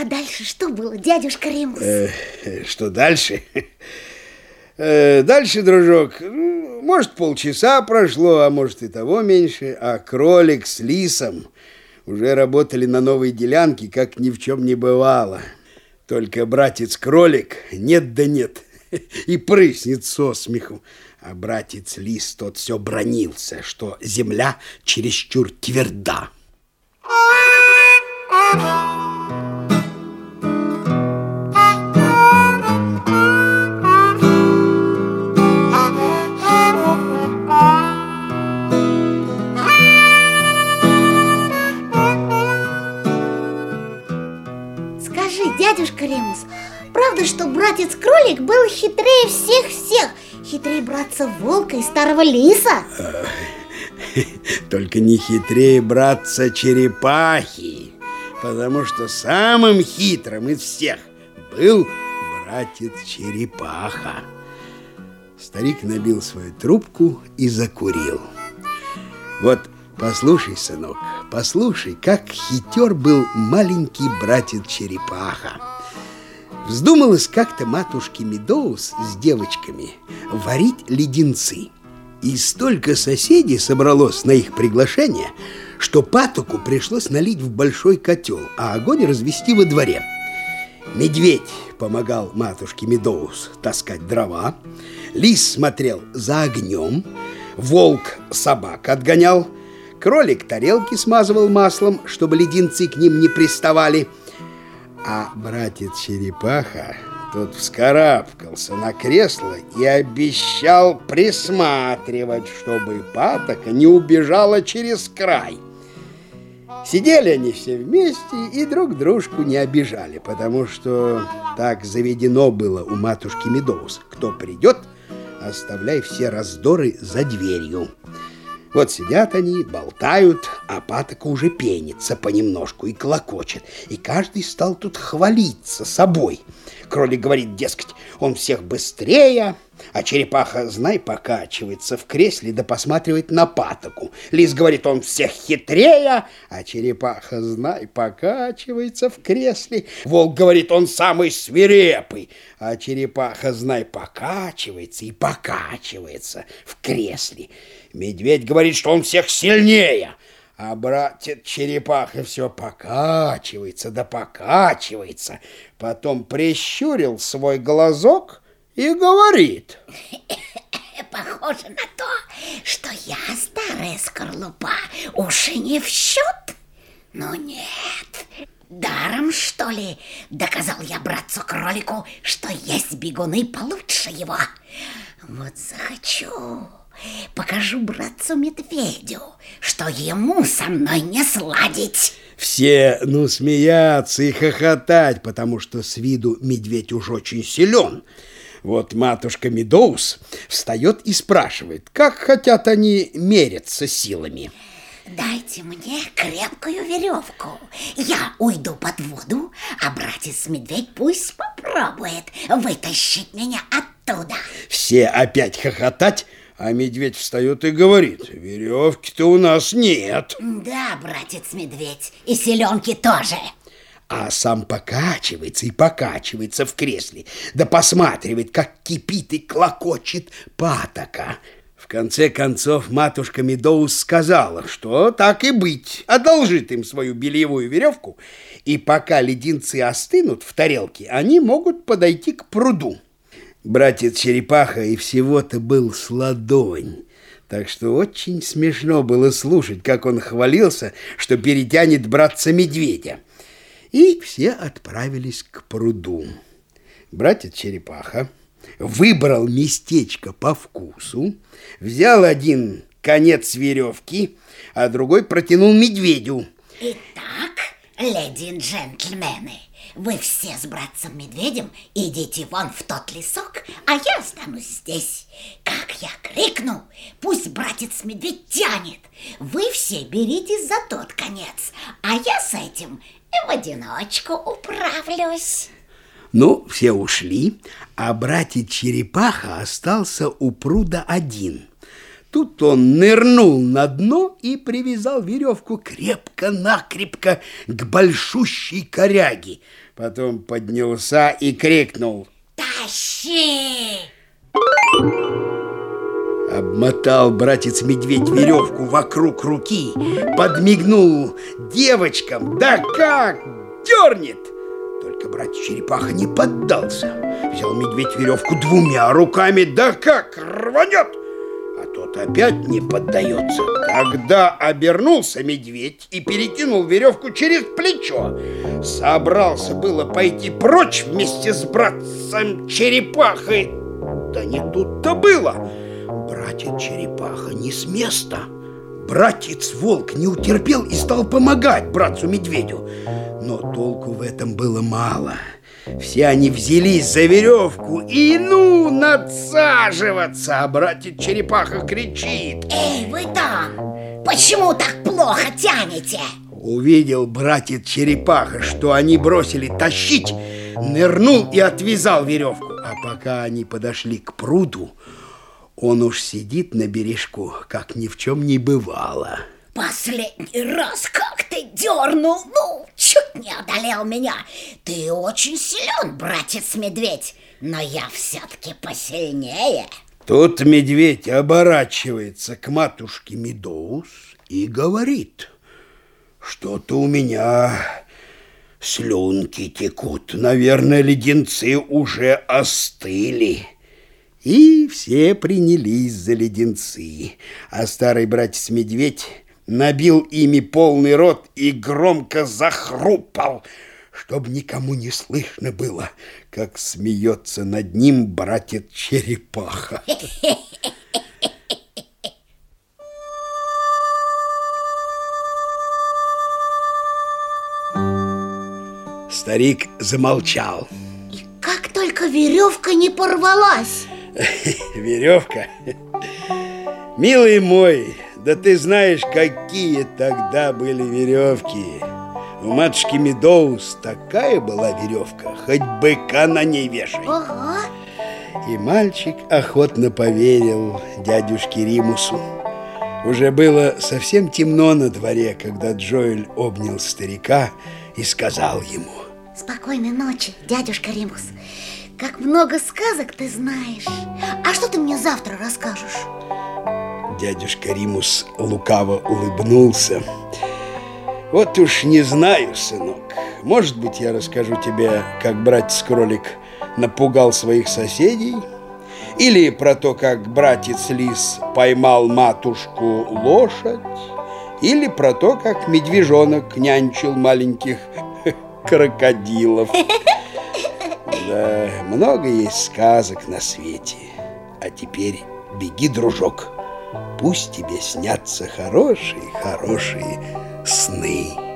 А дальше что было, дядюшка Римус? Э, что дальше? Э, дальше, дружок, может, полчаса прошло, а может и того меньше, а кролик с лисом уже работали на новой делянке, как ни в чем не бывало. Только братец-кролик нет да нет и прыснет со смеху. А братец Лис тот все бронился, что земля чересчур тверда. Скажи, правда, что братец-кролик был хитрее всех-всех? Хитрее братца-волка и старого лиса? Только не хитрее братца-черепахи, потому что самым хитрым из всех был братец-черепаха. Старик набил свою трубку и закурил. Вот послушай, сынок, послушай, как хитер был маленький братец-черепаха. Вздумалось как-то матушке Медоуз с девочками варить леденцы. И столько соседей собралось на их приглашение, что патоку пришлось налить в большой котел, а огонь развести во дворе. Медведь помогал матушке Медоуз таскать дрова, лис смотрел за огнем, волк собак отгонял, кролик тарелки смазывал маслом, чтобы леденцы к ним не приставали – а братец Черепаха тот вскарабкался на кресло и обещал присматривать, чтобы патока не убежала через край. Сидели они все вместе и друг дружку не обижали, потому что так заведено было у матушки Медоуз. Кто придет, оставляй все раздоры за дверью. Вот сидят они, болтают, а патока уже пенится понемножку и клокочет. И каждый стал тут хвалиться собой. Кролик говорит, дескать, он всех быстрее, а черепаха, знай, покачивается в кресле да посматривает на патоку. Лис говорит, он всех хитрее, а черепаха, знай, покачивается в кресле. Волк говорит, он самый свирепый, а черепаха, знай, покачивается и покачивается в кресле. Медведь говорит, что он всех сильнее, а братец черепаха все покачивается да покачивается. Потом прищурил свой глазок и говорит. Похоже на то, что я старая скорлупа, уши не в счет. Но нет, даром, что ли, доказал я братцу-кролику, что есть бегуны получше его. Вот захочу покажу братцу-медведю, что ему со мной не сладить. Все, ну, смеяться и хохотать, потому что с виду медведь уж очень силен. Вот матушка Медоуз встает и спрашивает, как хотят они мериться силами. Дайте мне крепкую веревку. Я уйду под воду, а братец-медведь пусть попробует вытащить меня оттуда. Все опять хохотать, а медведь встает и говорит, веревки-то у нас нет. Да, братец-медведь, и селенки тоже. А сам покачивается и покачивается в кресле, да посматривает, как кипит и клокочет патока. В конце концов матушка Медоуз сказала, что так и быть, одолжит им свою бельевую веревку, и пока леденцы остынут в тарелке, они могут подойти к пруду. Братец Черепаха и всего-то был с ладонь. Так что очень смешно было слушать, как он хвалился, что перетянет братца-медведя. И все отправились к пруду. Братец Черепаха выбрал местечко по вкусу, взял один конец веревки, а другой протянул медведю. Итак, леди и джентльмены, вы все с братцем-медведем идите вон в тот лесок, а я останусь здесь. Как я крикну, пусть братец-медведь тянет. Вы все беритесь за тот конец, а я с этим в одиночку управлюсь. Ну, все ушли, а братец Черепаха остался у пруда один. Тут он нырнул на дно и привязал веревку крепко-накрепко к большущей коряге. Потом поднялся и крикнул «Тащи!» Обмотал братец-медведь веревку вокруг руки, подмигнул девочкам, да как дернет! Только братец-черепаха не поддался. Взял медведь веревку двумя руками, да как рванет! А тот опять не поддается. Тогда обернулся медведь и перекинул веревку через плечо. Собрался было пойти прочь вместе с братцем-черепахой. Да не тут-то было. Братец-черепаха не с места. Братец-волк не утерпел и стал помогать братцу-медведю. Но толку в этом было мало. Все они взялись за веревку и ну надсаживаться. А братец-черепаха кричит. Эй, вы там! Почему так плохо тянете? Увидел братец-черепаха, что они бросили тащить, нырнул и отвязал веревку. А пока они подошли к пруду, он уж сидит на бережку, как ни в чем не бывало. Последний раз как ты дернул, ну, чуть не одолел меня. Ты очень силен, братец-медведь, но я все-таки посильнее. Тут медведь оборачивается к матушке Медоус и говорит, что-то у меня слюнки текут, наверное, леденцы уже остыли. И все принялись за леденцы, а старый братец-медведь набил ими полный рот и громко захрупал, чтобы никому не слышно было, как смеется над ним братец-черепаха. Старик замолчал. И как только веревка не порвалась. Веревка? Милый мой, да ты знаешь, какие тогда были веревки. У матушки Медоус такая была веревка, хоть быка на ней вешай. Ага. И мальчик охотно поверил дядюшке Римусу. Уже было совсем темно на дворе, когда Джоэль обнял старика и сказал ему. Спокойной ночи, дядюшка Римус. Как много сказок ты знаешь. А что ты мне завтра расскажешь? Дядюшка Римус лукаво улыбнулся. Вот уж не знаю, сынок. Может быть, я расскажу тебе, как братец-кролик напугал своих соседей, или про то, как братец-лис поймал матушку лошадь, или про то, как медвежонок нянчил маленьких крокодилов. Да, много есть сказок на свете. А теперь беги, дружок. Пусть тебе снятся хорошие-хорошие сны.